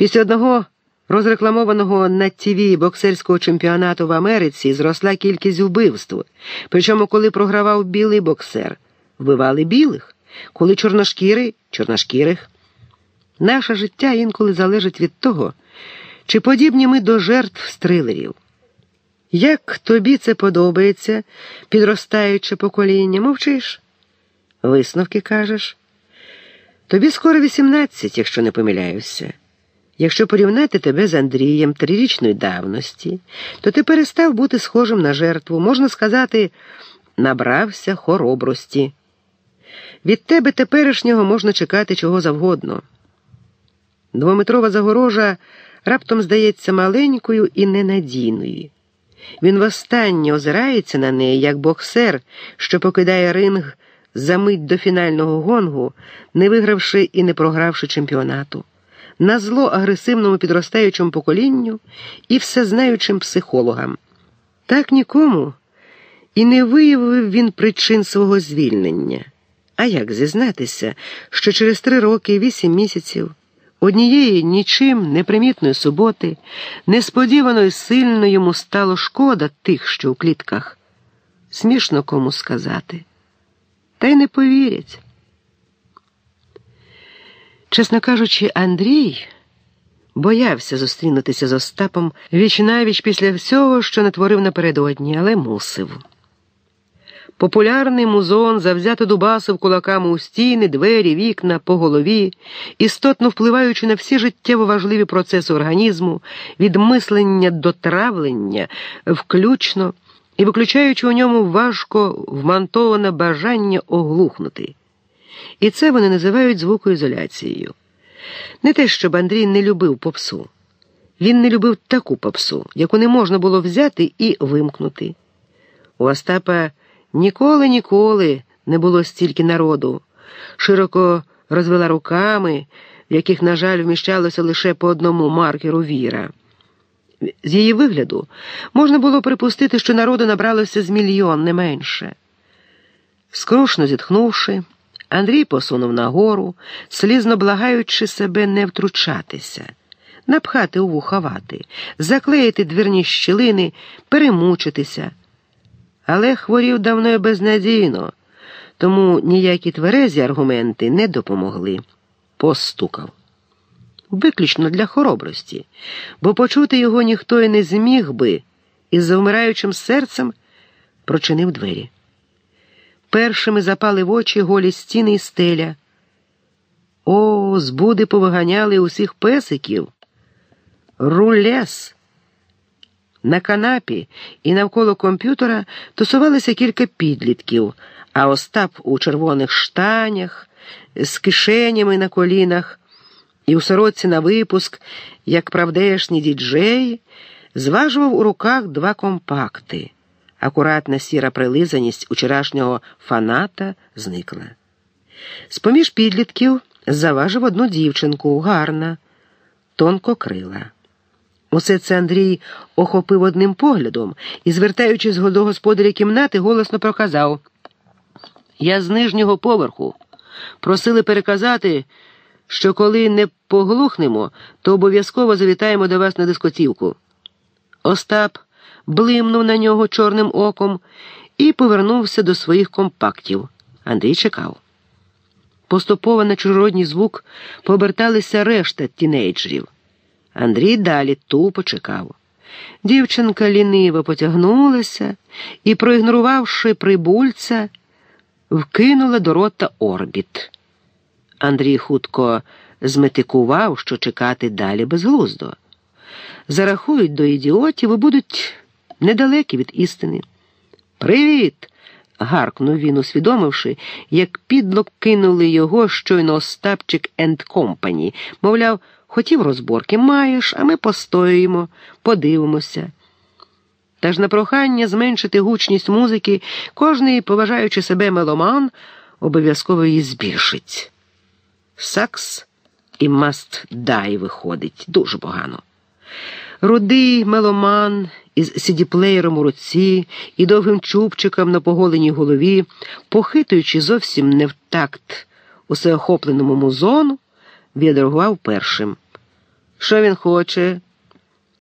Після одного розрекламованого на ТВ боксерського чемпіонату в Америці зросла кількість вбивств. Причому, коли програвав білий боксер, вбивали білих, коли чорношкірий чорношкірих. Наше життя інколи залежить від того, чи подібні ми до жертв стрилерів. Як тобі це подобається, підростаюче покоління, мовчиш? Висновки кажеш. Тобі скоро 18, якщо не помиляюся. Якщо порівняти тебе з Андрієм трирічної давності, то ти перестав бути схожим на жертву, можна сказати, набрався хоробрості. Від тебе теперішнього можна чекати чого завгодно. Двометрова загорожа раптом здається маленькою і ненадійною. Він востаннє озирається на неї, як боксер, що покидає ринг за мить до фінального гонгу, не вигравши і не програвши чемпіонату, на зло агресивному підростаючому поколінню і всезнаючим психологам. Так нікому і не виявив він причин свого звільнення. А як зізнатися, що через три роки і вісім місяців однієї нічим непримітної суботи, несподівано й сильно йому стало шкода тих, що у клітках? Смішно кому сказати та й не повірять. Чесно кажучи, Андрій боявся зустрінутися з Остапом віч навіч після всього, що натворив напередодні, але мусив. Популярний музон завзято дубасив кулаками у стіни, двері, вікна, по голові, істотно впливаючи на всі життєво важливі процеси організму, від мислення до травлення, включно і виключаючи у ньому важко вмантоване бажання оглухнути. І це вони називають звукоізоляцією. Не те, щоб Андрій не любив попсу. Він не любив таку попсу, яку не можна було взяти і вимкнути. У Остапа ніколи ніколи не було стільки народу, широко розвела руками, в яких, на жаль, вміщалося лише по одному маркеру віра. З її вигляду можна було припустити, що народу набралося з мільйон не менше. Скрушно зітхнувши, Андрій посунув нагору, слізно благаючи себе не втручатися, напхати у вуховати, заклеїти двірні щілини, перемучитися. Але хворів давно і безнадійно, тому ніякі тверезі аргументи не допомогли. Постукав виключно для хоробрості, бо почути його ніхто і не зміг би, із завмираючим серцем прочинив двері. Першими запали в очі голі стіни і стеля. О, збуди повиганяли усіх песиків. Рулес. На канапі і навколо комп'ютера тусувалися кілька підлітків, а Остап у червоних штанях, з кишенями на колінах і у сорочці на випуск, як правдешній діджей, зважував у руках два компакти. Акуратна сіра прилизаність учорашнього фаната зникла. З поміж підлітків заважив одну дівчинку, гарна, тонко крила. Усе це Андрій охопив одним поглядом і, звертаючись до господаря кімнати, голосно проказав Я з нижнього поверху. Просили переказати що коли не поглухнемо, то обов'язково завітаємо до вас на дискотівку. Остап блимнув на нього чорним оком і повернувся до своїх компактів. Андрій чекав. Поступово на чужородній звук пооберталися решта тінейджерів. Андрій далі тупо чекав. Дівчинка ліниво потягнулася і, проігнорувавши прибульця, вкинула до рота орбіт. Андрій хутко зметикував, що чекати далі безглуздо. Зарахують до ідіотів і будуть недалекі від істини. Привіт! гаркнув він, усвідомивши, як підло кинули його щойно Остапчик енд Компані. Мовляв, хотів розборки маєш, а ми постоїмо, подивимося. Та ж на прохання зменшити гучність музики, кожний, поважаючи себе меломан, обов'язково її збільшить. Сакс і маст дай виходить дуже погано. Рудий меломан із сідіплеєром у руці і довгим чубчиком на поголеній голові, похитуючи зовсім не в такт усеохопленому музону, відреагував першим. Що він хоче?